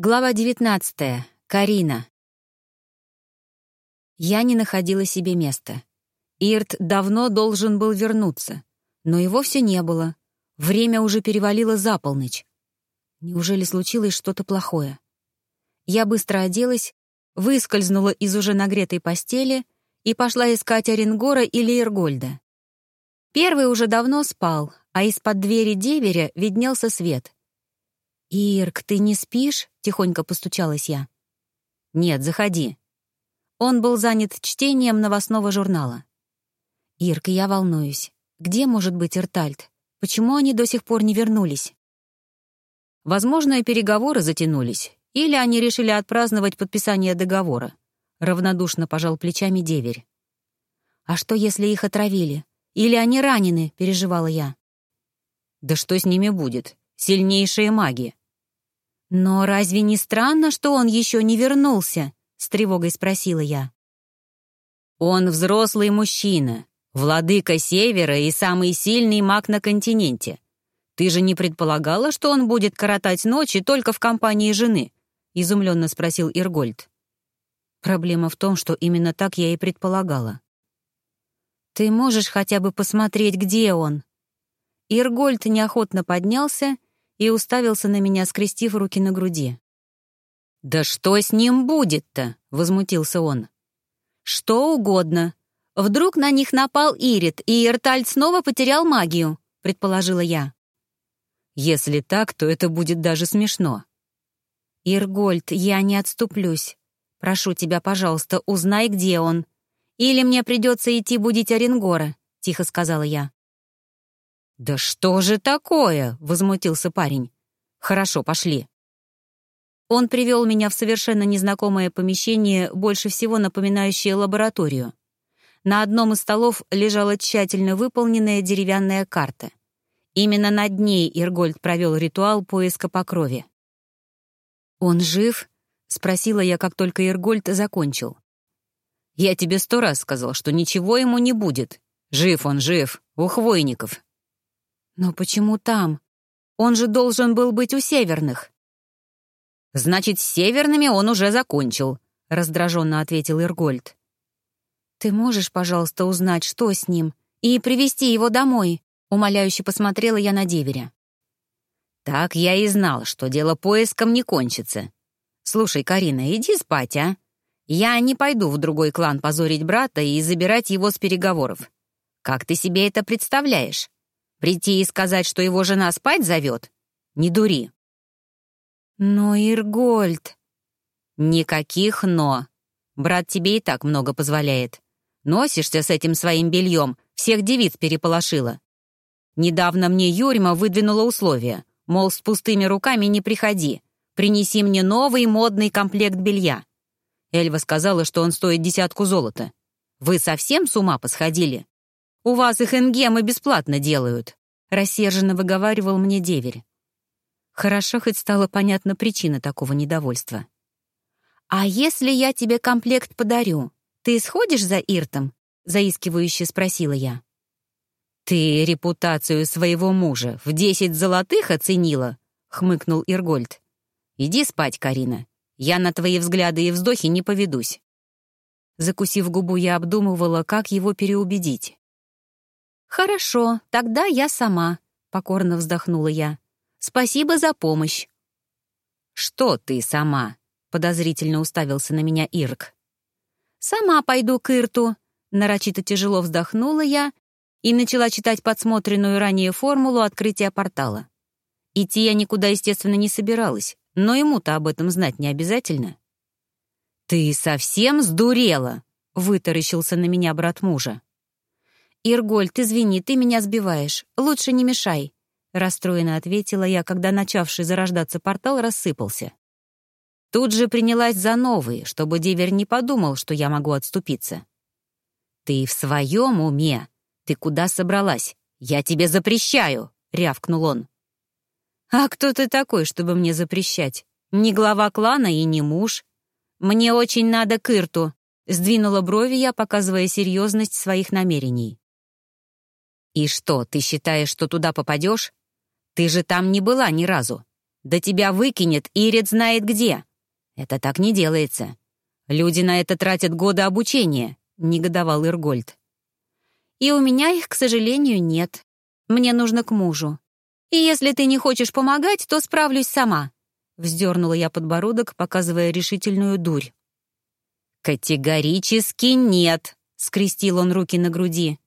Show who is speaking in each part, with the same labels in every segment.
Speaker 1: Глава 19. Карина. Я не находила себе места. Ирт давно должен был вернуться, но его все не было. Время уже перевалило за полночь. Неужели случилось что-то плохое? Я быстро оделась, выскользнула из уже нагретой постели и пошла искать Оренгора или Иргольда. Первый уже давно спал, а из-под двери деверя виднелся свет — «Ирк, ты не спишь?» — тихонько постучалась я. «Нет, заходи». Он был занят чтением новостного журнала. «Ирк, я волнуюсь. Где может быть Иртальт? Почему они до сих пор не вернулись?» Возможно, переговоры затянулись, или они решили отпраздновать подписание договора. Равнодушно пожал плечами деверь. «А что, если их отравили? Или они ранены?» — переживала я. «Да что с ними будет? Сильнейшие маги. «Но разве не странно, что он еще не вернулся?» — с тревогой спросила я. «Он взрослый мужчина, владыка Севера и самый сильный маг на континенте. Ты же не предполагала, что он будет коротать ночи только в компании жены?» — изумленно спросил Иргольд. Проблема в том, что именно так я и предполагала. «Ты можешь хотя бы посмотреть, где он?» Иргольд неохотно поднялся и уставился на меня, скрестив руки на груди. «Да что с ним будет-то?» — возмутился он. «Что угодно. Вдруг на них напал Ирит, и Иртальд снова потерял магию», — предположила я. «Если так, то это будет даже смешно». «Иргольд, я не отступлюсь. Прошу тебя, пожалуйста, узнай, где он. Или мне придется идти будить Оренгора», — тихо сказала я. «Да что же такое?» — возмутился парень. «Хорошо, пошли». Он привел меня в совершенно незнакомое помещение, больше всего напоминающее лабораторию. На одном из столов лежала тщательно выполненная деревянная карта. Именно над ней Иргольд провел ритуал поиска по крови. «Он жив?» — спросила я, как только Иргольд закончил. «Я тебе сто раз сказал, что ничего ему не будет. Жив он, жив, у хвойников», «Но почему там? Он же должен был быть у северных». «Значит, с северными он уже закончил», — раздраженно ответил Иргольд. «Ты можешь, пожалуйста, узнать, что с ним, и привести его домой?» — умоляюще посмотрела я на деверя. «Так я и знал, что дело поиском не кончится. Слушай, Карина, иди спать, а? Я не пойду в другой клан позорить брата и забирать его с переговоров. Как ты себе это представляешь? Прийти и сказать, что его жена спать зовет? Не дури. Но, Иргольд... Никаких «но». Брат тебе и так много позволяет. Носишься с этим своим бельем, всех девиц переполошила. Недавно мне Юрьма выдвинула условия, мол, с пустыми руками не приходи, принеси мне новый модный комплект белья. Эльва сказала, что он стоит десятку золота. Вы совсем с ума посходили? У вас их энгемы бесплатно делают», — рассерженно выговаривал мне деверь. Хорошо хоть стала понятна причина такого недовольства. «А если я тебе комплект подарю, ты сходишь за Иртом?» — заискивающе спросила я. «Ты репутацию своего мужа в десять золотых оценила?» — хмыкнул Иргольд. «Иди спать, Карина. Я на твои взгляды и вздохи не поведусь». Закусив губу, я обдумывала, как его переубедить. «Хорошо, тогда я сама», — покорно вздохнула я. «Спасибо за помощь». «Что ты сама?» — подозрительно уставился на меня Ирк. «Сама пойду к Ирту», — нарочито тяжело вздохнула я и начала читать подсмотренную ранее формулу открытия портала. Идти я никуда, естественно, не собиралась, но ему-то об этом знать не обязательно. «Ты совсем сдурела?» — вытаращился на меня брат мужа. «Иргольд, извини, ты меня сбиваешь. Лучше не мешай», — расстроенно ответила я, когда начавший зарождаться портал рассыпался. Тут же принялась за новый, чтобы Дивер не подумал, что я могу отступиться. «Ты в своем уме? Ты куда собралась? Я тебе запрещаю!» — рявкнул он. «А кто ты такой, чтобы мне запрещать? Не глава клана и не муж. Мне очень надо к Ирту», — сдвинула брови я, показывая серьезность своих намерений. «И что, ты считаешь, что туда попадешь? Ты же там не была ни разу. Да тебя выкинет, Ирит знает где. Это так не делается. Люди на это тратят годы обучения», — негодовал Иргольд. «И у меня их, к сожалению, нет. Мне нужно к мужу. И если ты не хочешь помогать, то справлюсь сама», — вздернула я подбородок, показывая решительную дурь. «Категорически нет», — скрестил он руки на груди.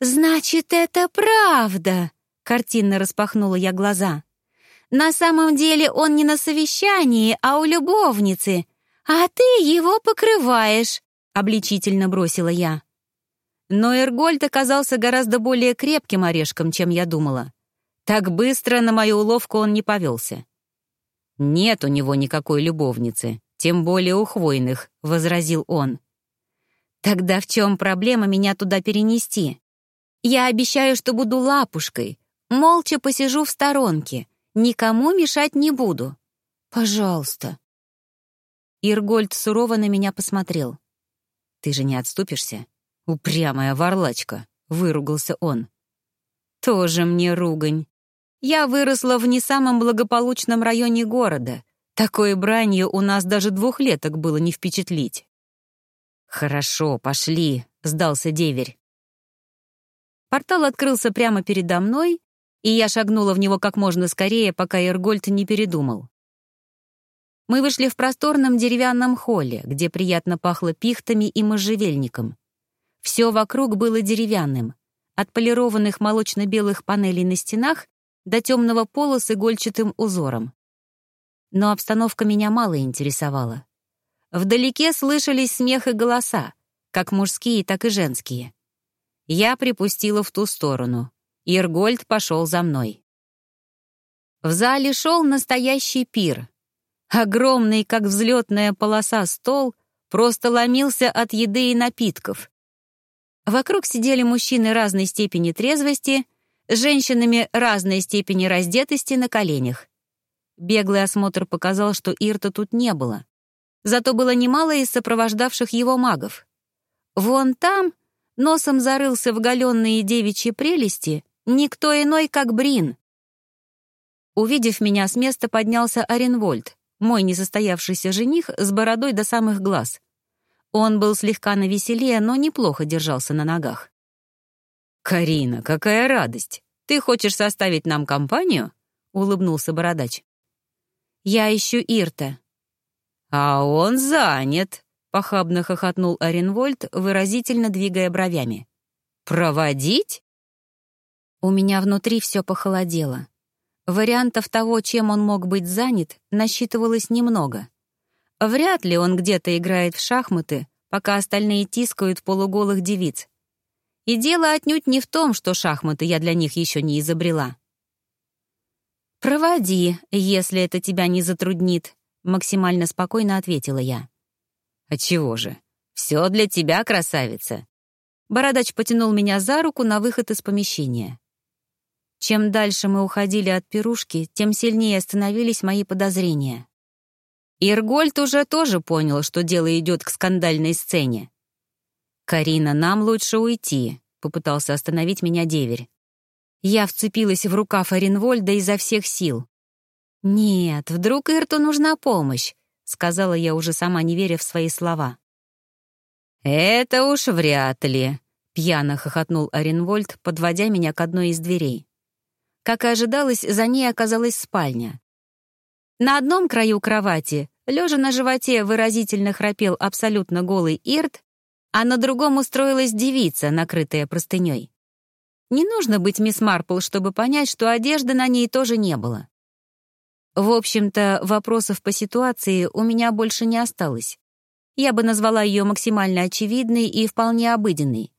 Speaker 1: «Значит, это правда!» — картинно распахнула я глаза. «На самом деле он не на совещании, а у любовницы, а ты его покрываешь», — обличительно бросила я. Но Эргольд оказался гораздо более крепким орешком, чем я думала. Так быстро на мою уловку он не повелся. «Нет у него никакой любовницы, тем более у хвойных», — возразил он. «Тогда в чем проблема меня туда перенести? Я обещаю, что буду лапушкой, молча посижу в сторонке, никому мешать не буду. Пожалуйста». Иргольд сурово на меня посмотрел. «Ты же не отступишься? Упрямая варлачка», — выругался он. «Тоже мне ругань. Я выросла в не самом благополучном районе города. Такой бранью у нас даже двухлеток было не впечатлить». «Хорошо, пошли», — сдался деверь. Портал открылся прямо передо мной, и я шагнула в него как можно скорее, пока Эргольд не передумал. Мы вышли в просторном деревянном холле, где приятно пахло пихтами и можжевельником. Все вокруг было деревянным, от полированных молочно-белых панелей на стенах до темного пола с игольчатым узором. Но обстановка меня мало интересовала. Вдалеке слышались смех и голоса, как мужские, так и женские. Я припустила в ту сторону. Иргольд пошел за мной. В зале шел настоящий пир. Огромный, как взлетная полоса, стол просто ломился от еды и напитков. Вокруг сидели мужчины разной степени трезвости, с женщинами разной степени раздетости на коленях. Беглый осмотр показал, что Ирта тут не было. Зато было немало из сопровождавших его магов. Вон там носом зарылся в галенные девичьи прелести никто иной, как Брин. Увидев меня, с места поднялся Оренвольд, мой несостоявшийся жених с бородой до самых глаз. Он был слегка навеселее, но неплохо держался на ногах. «Карина, какая радость! Ты хочешь составить нам компанию?» — улыбнулся бородач. «Я ищу Ирта». «А он занят», Похабно хохотнул Оренвольд, выразительно двигая бровями. «Проводить?» У меня внутри все похолодело. Вариантов того, чем он мог быть занят, насчитывалось немного. Вряд ли он где-то играет в шахматы, пока остальные тискают полуголых девиц. И дело отнюдь не в том, что шахматы я для них еще не изобрела. «Проводи, если это тебя не затруднит», — максимально спокойно ответила я. «А чего же? Все для тебя, красавица!» Бородач потянул меня за руку на выход из помещения. Чем дальше мы уходили от пирушки, тем сильнее становились мои подозрения. Иргольд уже тоже понял, что дело идет к скандальной сцене. «Карина, нам лучше уйти», — попытался остановить меня деверь. Я вцепилась в рукав Оренвольда изо всех сил. «Нет, вдруг Ирту нужна помощь. — сказала я уже сама, не веря в свои слова. «Это уж вряд ли», — пьяно хохотнул Оренвольд, подводя меня к одной из дверей. Как и ожидалось, за ней оказалась спальня. На одном краю кровати, лежа на животе, выразительно храпел абсолютно голый Ирт, а на другом устроилась девица, накрытая простыней. Не нужно быть мисс Марпл, чтобы понять, что одежды на ней тоже не было. В общем-то, вопросов по ситуации у меня больше не осталось. Я бы назвала ее максимально очевидной и вполне обыденной.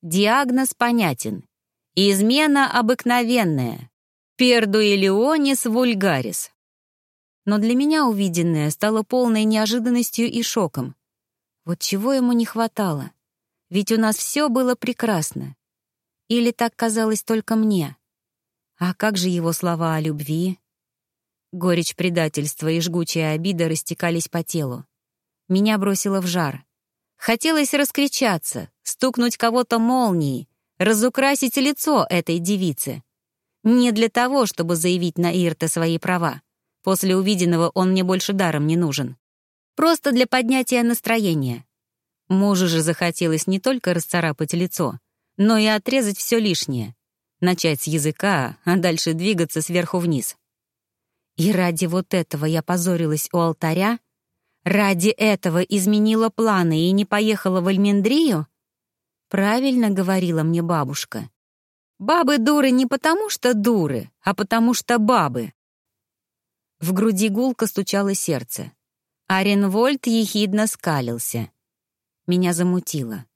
Speaker 1: Диагноз понятен. Измена обыкновенная. Пердуэлионис вульгарис. Но для меня увиденное стало полной неожиданностью и шоком. Вот чего ему не хватало? Ведь у нас все было прекрасно. Или так казалось только мне? А как же его слова о любви? Горечь предательства и жгучая обида растекались по телу. Меня бросило в жар. Хотелось раскричаться, стукнуть кого-то молнией, разукрасить лицо этой девицы. Не для того, чтобы заявить на Ирта свои права. После увиденного он мне больше даром не нужен. Просто для поднятия настроения. Мужу же захотелось не только расцарапать лицо, но и отрезать все лишнее. Начать с языка, а дальше двигаться сверху вниз. И ради вот этого я позорилась у алтаря? Ради этого изменила планы и не поехала в Альмендрию? Правильно говорила мне бабушка. Бабы дуры не потому, что дуры, а потому что бабы. В груди гулко стучало сердце. Аренвольд ехидно скалился. Меня замутило.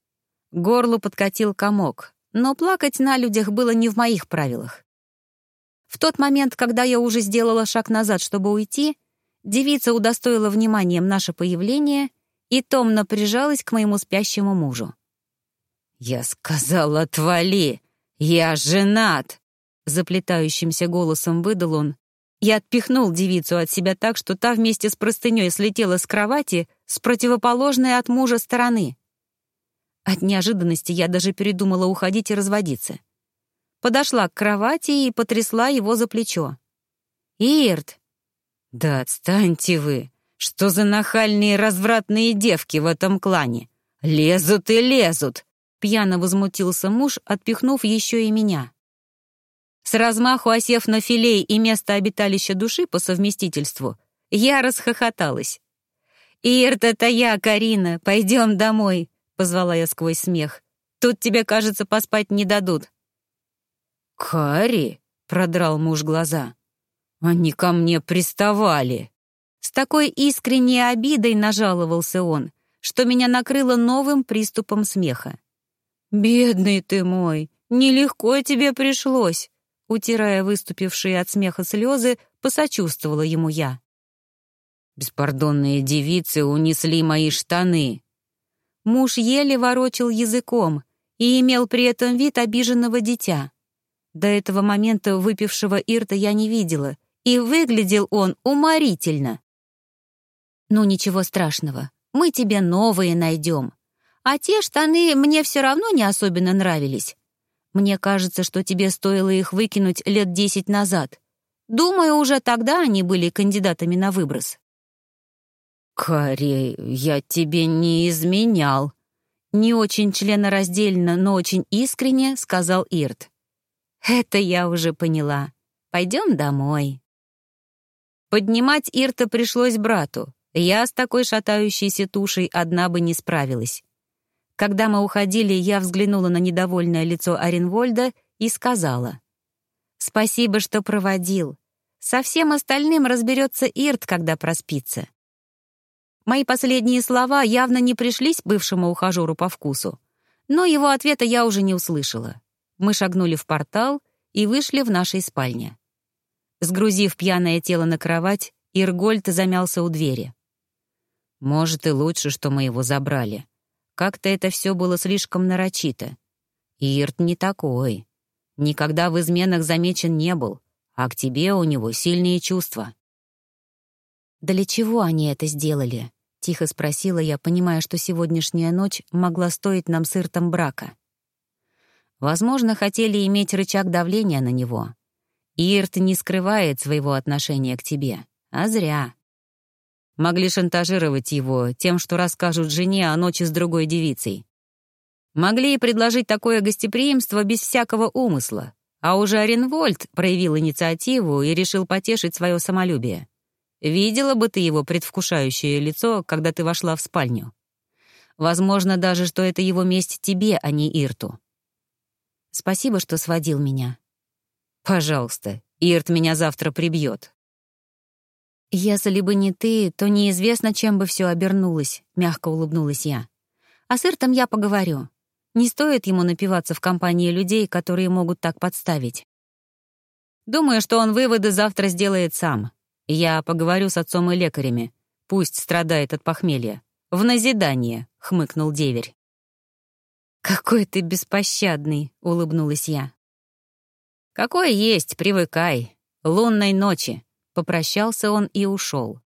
Speaker 1: Горлу подкатил комок, но плакать на людях было не в моих правилах. В тот момент, когда я уже сделала шаг назад, чтобы уйти, девица удостоила вниманием наше появление и томно прижалась к моему спящему мужу. «Я сказал, отвали! Я женат!» Заплетающимся голосом выдал он. Я отпихнул девицу от себя так, что та вместе с простыней слетела с кровати с противоположной от мужа стороны. От неожиданности я даже передумала уходить и разводиться подошла к кровати и потрясла его за плечо. «Ирт!» «Да отстаньте вы! Что за нахальные развратные девки в этом клане? Лезут и лезут!» Пьяно возмутился муж, отпихнув еще и меня. С размаху осев на филей и место обиталища души по совместительству, я расхохоталась. «Ирт, это я, Карина, пойдем домой», — позвала я сквозь смех. «Тут тебе, кажется, поспать не дадут».
Speaker 2: «Кари?» — продрал муж глаза. «Они ко мне приставали».
Speaker 1: С такой искренней обидой нажаловался он, что меня накрыло новым приступом смеха. «Бедный ты мой, нелегко тебе пришлось», утирая выступившие от смеха слезы, посочувствовала ему я.
Speaker 2: «Беспардонные девицы унесли мои штаны».
Speaker 1: Муж еле ворочил языком и имел при этом вид обиженного дитя. До этого момента выпившего Ирта я не видела, и выглядел он уморительно. «Ну ничего страшного, мы тебе новые найдем. А те штаны мне все равно не особенно нравились. Мне кажется, что тебе стоило их выкинуть лет десять назад. Думаю, уже тогда они были кандидатами на выброс».
Speaker 2: «Карри, я тебе не изменял», — не очень членораздельно, но очень искренне сказал Ирт.
Speaker 1: Это я уже поняла. Пойдем домой. Поднимать Ирта пришлось брату. Я с такой шатающейся тушей одна бы не справилась. Когда мы уходили, я взглянула на недовольное лицо Оренвольда и сказала. «Спасибо, что проводил. Со всем остальным разберется Ирт, когда проспится». Мои последние слова явно не пришлись бывшему ухажеру по вкусу, но его ответа я уже не услышала. Мы шагнули в портал и вышли в нашей спальне. Сгрузив пьяное тело на кровать, Иргольд замялся у двери.
Speaker 2: «Может, и лучше, что мы его забрали. Как-то это все было слишком нарочито. Ирт не такой. Никогда в изменах замечен не был, а к тебе у него сильные чувства».
Speaker 1: «Для чего они это сделали?» — тихо спросила я, понимая, что сегодняшняя ночь могла стоить нам с Иртом брака. Возможно, хотели иметь рычаг давления на него. Ирт не скрывает своего отношения к тебе, а зря. Могли шантажировать его тем, что расскажут жене о ночи с другой девицей. Могли и предложить такое гостеприимство без всякого умысла, а уже Оренвольд проявил инициативу и решил потешить свое самолюбие. Видела бы ты его предвкушающее лицо, когда ты вошла в спальню. Возможно даже, что это его месть тебе, а не Ирту. Спасибо, что сводил меня.
Speaker 2: Пожалуйста, Ирт меня завтра прибьет.
Speaker 1: Если бы не ты, то неизвестно, чем бы все обернулось, мягко улыбнулась я. А с Иртом я поговорю. Не стоит ему напиваться в компании людей, которые могут так подставить. Думаю, что он выводы завтра сделает сам. Я поговорю с отцом и лекарями. Пусть страдает от похмелья. В назидание, хмыкнул деверь. «Какой ты беспощадный!» — улыбнулась я. «Какой есть, привыкай. Лунной ночи!» — попрощался он и ушел.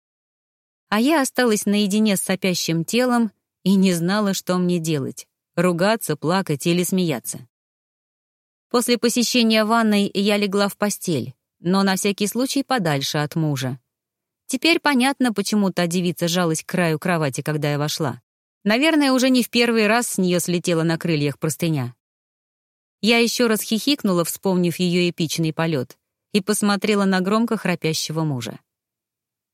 Speaker 1: А я осталась наедине с сопящим телом и не знала, что мне делать — ругаться, плакать или смеяться. После посещения ванной я легла в постель, но на всякий случай подальше от мужа. Теперь понятно, почему та девица жалась к краю кровати, когда я вошла. Наверное, уже не в первый раз с нее слетела на крыльях простыня. Я еще раз хихикнула, вспомнив ее эпичный полет, и посмотрела на громко храпящего мужа.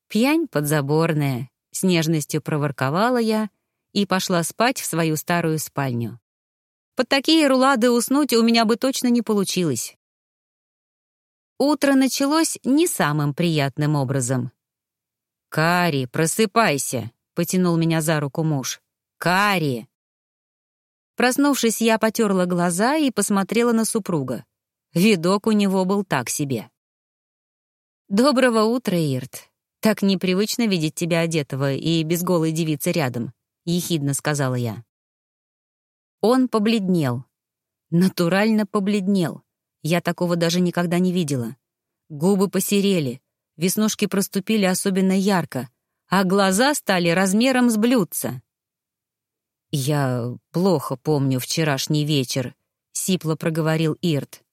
Speaker 1: «Пьянь подзаборная», — с нежностью проворковала я и пошла спать в свою старую спальню. Под такие рулады уснуть у меня бы точно не получилось. Утро началось не самым приятным образом. «Кари, просыпайся!» — потянул меня за руку муж. «Кари!» Проснувшись, я потерла глаза и посмотрела на супруга. Видок у него был так себе. «Доброго утра, Ирт. Так непривычно видеть тебя одетого и без голой девицы рядом», — ехидно сказала я. Он побледнел. Натурально побледнел. Я такого даже никогда не видела. Губы посерели, веснушки проступили особенно ярко, а глаза стали размером с блюдца. «Я плохо помню вчерашний вечер», — сипло проговорил Ирт.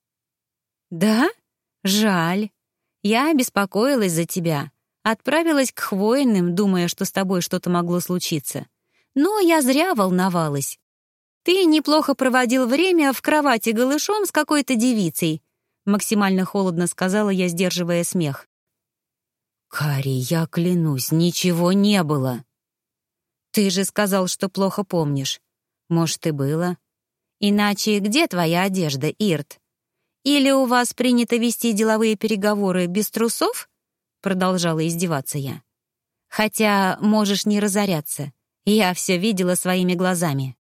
Speaker 1: «Да? Жаль. Я беспокоилась за тебя. Отправилась к хвойным, думая, что с тобой что-то могло случиться. Но я зря волновалась. «Ты неплохо проводил время в кровати голышом с какой-то девицей», максимально холодно сказала я, сдерживая смех. «Кари, я клянусь, ничего не было». «Ты же сказал, что плохо помнишь. Может, и было. Иначе где твоя одежда, Ирт? Или у вас принято вести деловые переговоры без трусов?» Продолжала издеваться я. «Хотя можешь не разоряться. Я все видела своими глазами».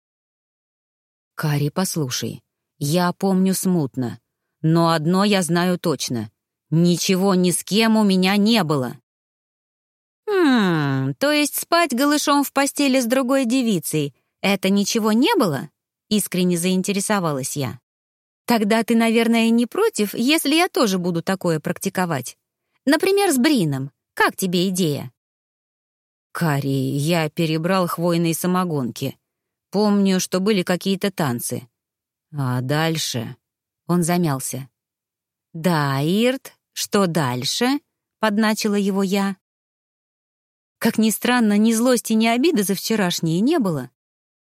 Speaker 1: «Кари, послушай, я помню смутно, но одно я знаю точно. Ничего ни с кем у меня не было». «Хм, то есть спать голышом в постели с другой девицей — это ничего не было?» — искренне заинтересовалась я. «Тогда ты, наверное, не против, если я тоже буду такое практиковать. Например, с Брином. Как тебе идея?» «Кари, я перебрал хвойные самогонки. Помню, что были какие-то танцы. А дальше... Он замялся. «Да, Ирт, что дальше?» — подначила его я. Как ни странно, ни злости, ни обиды за вчерашнее не было.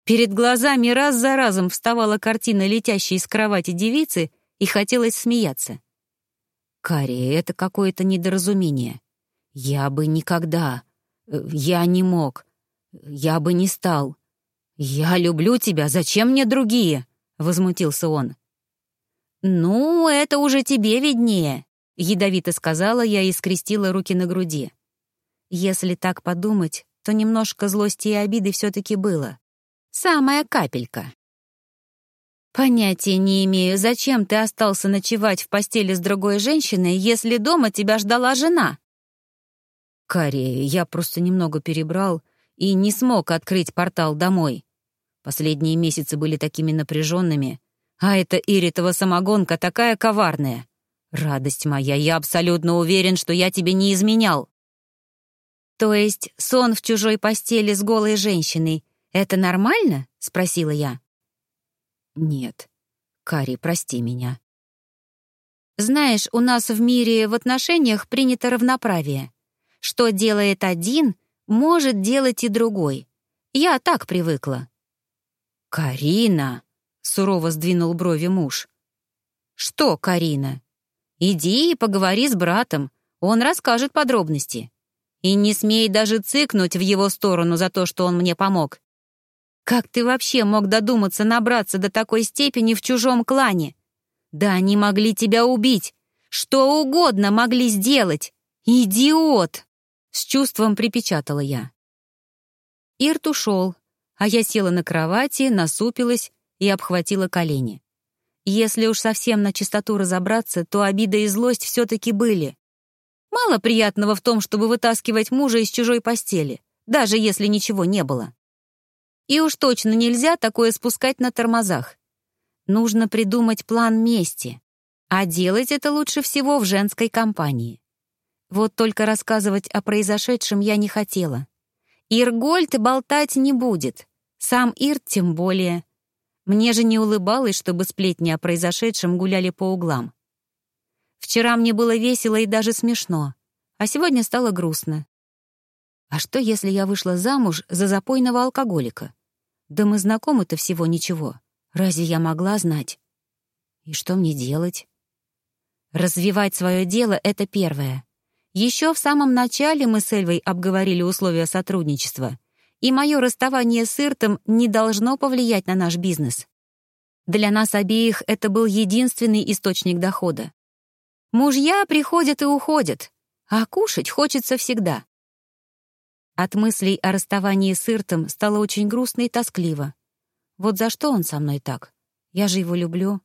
Speaker 1: Перед глазами раз за разом вставала картина летящей из кровати девицы, и хотелось смеяться. «Карри, это какое-то недоразумение. Я бы никогда... Э, я не мог. Я бы не стал. «Я люблю тебя, зачем мне другие?» — возмутился он. «Ну, это уже тебе виднее», — ядовито сказала я и скрестила руки на груди. Если так подумать, то немножко злости и обиды все-таки было. Самая капелька. «Понятия не имею, зачем ты остался ночевать в постели с другой женщиной, если дома тебя ждала жена?» «Карри, я просто немного перебрал и не смог открыть портал домой», Последние месяцы были такими напряженными, а эта Иритова самогонка такая коварная. Радость моя, я абсолютно уверен, что я тебе не изменял. То есть сон в чужой постели с голой женщиной — это нормально? — спросила я. Нет. Кари, прости меня. Знаешь, у нас в мире в отношениях принято равноправие. Что делает один, может делать и другой. Я так привыкла. «Карина!» — сурово сдвинул брови муж. «Что, Карина? Иди и поговори с братом, он расскажет подробности. И не смей даже цыкнуть в его сторону за то, что он мне помог. Как ты вообще мог додуматься набраться до такой степени в чужом клане? Да они могли тебя убить, что угодно могли сделать. Идиот!» С чувством припечатала я. Ирт ушел, а я села на кровати, насупилась и обхватила колени. Если уж совсем на чистоту разобраться, то обида и злость все-таки были. Мало приятного в том, чтобы вытаскивать мужа из чужой постели, даже если ничего не было. И уж точно нельзя такое спускать на тормозах. Нужно придумать план мести, а делать это лучше всего в женской компании. Вот только рассказывать о произошедшем я не хотела. Иргольд болтать не будет, сам Ирт тем более. Мне же не улыбалось, чтобы сплетни о произошедшем гуляли по углам. Вчера мне было весело и даже смешно, а сегодня стало грустно. А что, если я вышла замуж за запойного алкоголика? Да мы знакомы-то всего ничего. Разве я могла знать? И что мне делать? Развивать свое дело — это первое. Еще в самом начале мы с Эльвой обговорили условия сотрудничества, и мое расставание с Иртом не должно повлиять на наш бизнес. Для нас обеих это был единственный источник дохода. Мужья приходят и уходят, а кушать хочется всегда. От мыслей о расставании с Иртом стало очень грустно и тоскливо. Вот за что он со мной так? Я же его люблю.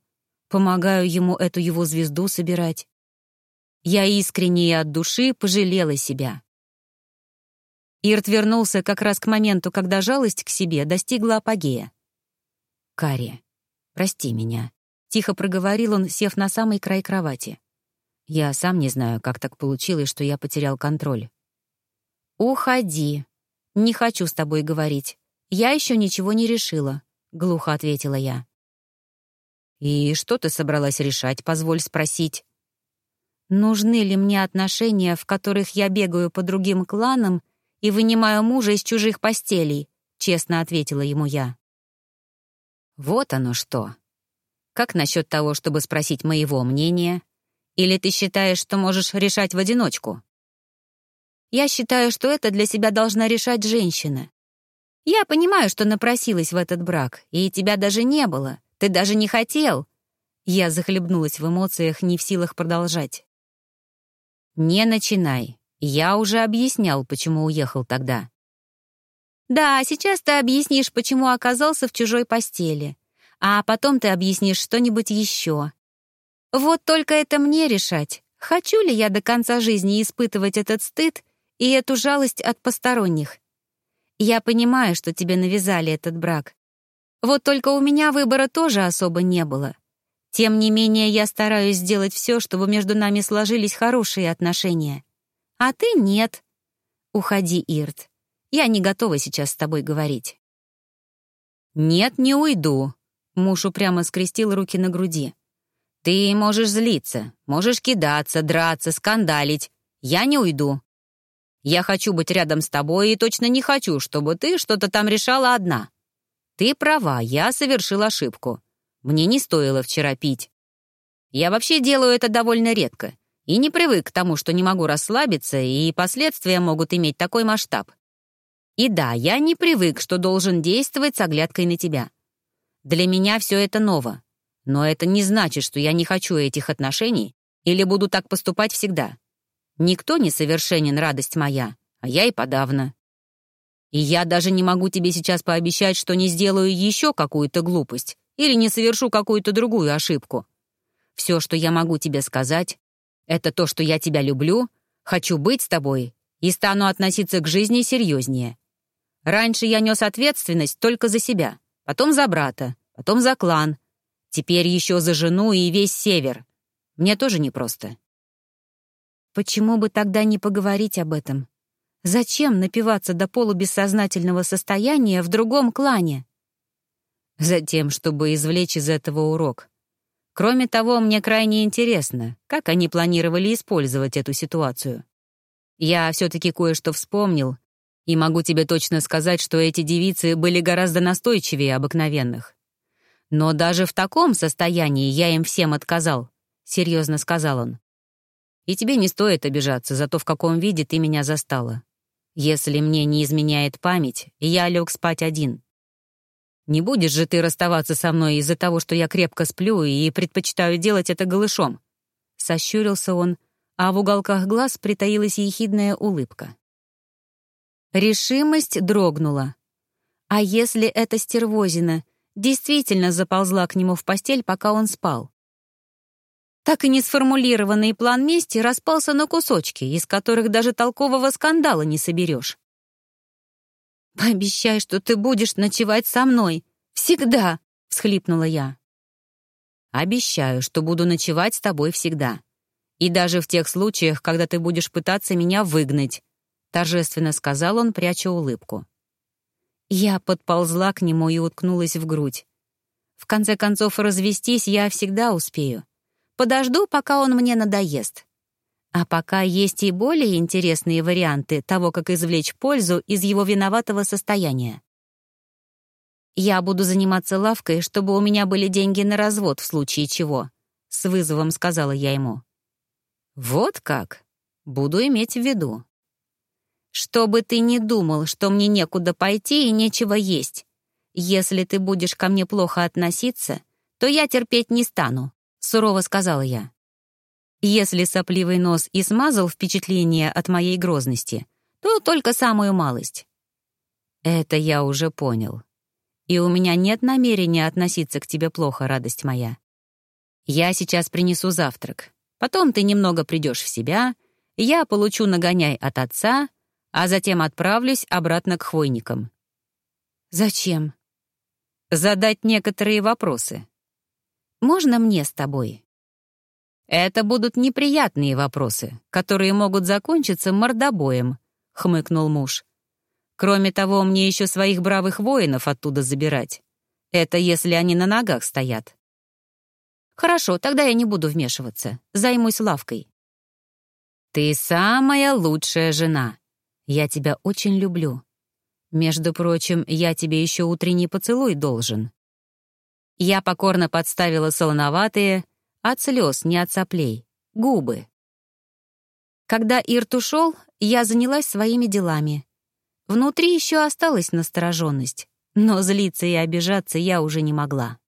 Speaker 1: Помогаю ему эту его звезду собирать. Я искренне и от души пожалела себя. Ирт вернулся как раз к моменту, когда жалость к себе достигла апогея. «Карри, прости меня», — тихо проговорил он, сев на самый край кровати. «Я сам не знаю, как так получилось, что я потерял контроль. «Уходи. Не хочу с тобой говорить. Я еще ничего не решила», — глухо ответила я. «И что ты собралась решать, позволь спросить?» «Нужны ли мне отношения, в которых я бегаю по другим кланам и вынимаю мужа из чужих постелей?» — честно ответила ему я. «Вот оно что. Как насчет того, чтобы спросить моего мнения? Или ты считаешь, что можешь решать в одиночку?» Я считаю, что это для себя должна решать женщина. Я понимаю, что напросилась в этот брак, и тебя даже не было, ты даже не хотел. Я захлебнулась в эмоциях, не в силах продолжать. Не начинай. Я уже объяснял, почему уехал тогда. Да, сейчас ты объяснишь, почему оказался в чужой постели. А потом ты объяснишь что-нибудь еще. Вот только это мне решать, хочу ли я до конца жизни испытывать этот стыд и эту жалость от посторонних. Я понимаю, что тебе навязали этот брак. Вот только у меня выбора тоже особо не было. Тем не менее, я стараюсь сделать все, чтобы между нами сложились хорошие отношения. А ты нет. Уходи, Ирт. Я не готова сейчас с тобой говорить. «Нет, не уйду», — муж упрямо скрестил руки на груди. «Ты можешь злиться, можешь кидаться, драться, скандалить. Я не уйду. Я хочу быть рядом с тобой и точно не хочу, чтобы ты что-то там решала одна. Ты права, я совершил ошибку. Мне не стоило вчера пить. Я вообще делаю это довольно редко и не привык к тому, что не могу расслабиться, и последствия могут иметь такой масштаб. И да, я не привык, что должен действовать с оглядкой на тебя. Для меня все это ново. Но это не значит, что я не хочу этих отношений или буду так поступать всегда. Никто не совершенен, радость моя, а я и подавно. И я даже не могу тебе сейчас пообещать, что не сделаю еще какую-то глупость или не совершу какую-то другую ошибку. Все, что я могу тебе сказать, это то, что я тебя люблю, хочу быть с тобой и стану относиться к жизни серьезнее. Раньше я нес ответственность только за себя, потом за брата, потом за клан, теперь еще за жену и весь север. Мне тоже непросто. Почему бы тогда не поговорить об этом? Зачем напиваться до полубессознательного состояния в другом клане? Затем, чтобы извлечь из этого урок. Кроме того, мне крайне интересно, как они планировали использовать эту ситуацию. Я все-таки кое-что вспомнил, и могу тебе точно сказать, что эти девицы были гораздо настойчивее обыкновенных. Но даже в таком состоянии я им всем отказал, — серьезно сказал он. И тебе не стоит обижаться за то, в каком виде ты меня застала. Если мне не изменяет память, я лег спать один. Не будешь же ты расставаться со мной из-за того, что я крепко сплю и предпочитаю делать это голышом?» Сощурился он, а в уголках глаз притаилась ехидная улыбка. Решимость дрогнула. А если эта стервозина действительно заползла к нему в постель, пока он спал? Так и не сформулированный план мести распался на кусочки, из которых даже толкового скандала не соберешь. «Пообещай, что ты будешь ночевать со мной. Всегда!» — всхлипнула я. «Обещаю, что буду ночевать с тобой всегда. И даже в тех случаях, когда ты будешь пытаться меня выгнать», — торжественно сказал он, пряча улыбку. Я подползла к нему и уткнулась в грудь. В конце концов, развестись я всегда успею. Подожду, пока он мне надоест. А пока есть и более интересные варианты того, как извлечь пользу из его виноватого состояния. Я буду заниматься лавкой, чтобы у меня были деньги на развод в случае чего, — с вызовом сказала я ему. Вот как? Буду иметь в виду. Чтобы ты не думал, что мне некуда пойти и нечего есть. Если ты будешь ко мне плохо относиться, то я терпеть не стану, — сурово сказала я. Если сопливый нос и смазал впечатление от моей грозности, то только самую малость. Это я уже понял. И у меня нет намерения относиться к тебе плохо, радость моя. Я сейчас принесу завтрак. Потом ты немного придешь в себя, я получу нагоняй от отца, а затем отправлюсь обратно к хвойникам. Зачем? Задать некоторые вопросы. Можно мне с тобой? «Это будут неприятные вопросы, которые могут закончиться мордобоем», — хмыкнул муж. «Кроме того, мне еще своих бравых воинов оттуда забирать. Это если они на ногах стоят». «Хорошо, тогда я не буду вмешиваться. Займусь лавкой». «Ты самая лучшая жена. Я тебя очень люблю. Между прочим, я тебе еще утренний поцелуй должен». Я покорно подставила солоноватые, от слез, не от соплей. Губы. Когда Ирт ушел, я занялась своими делами. Внутри еще осталась настороженность, но злиться и обижаться я уже не могла.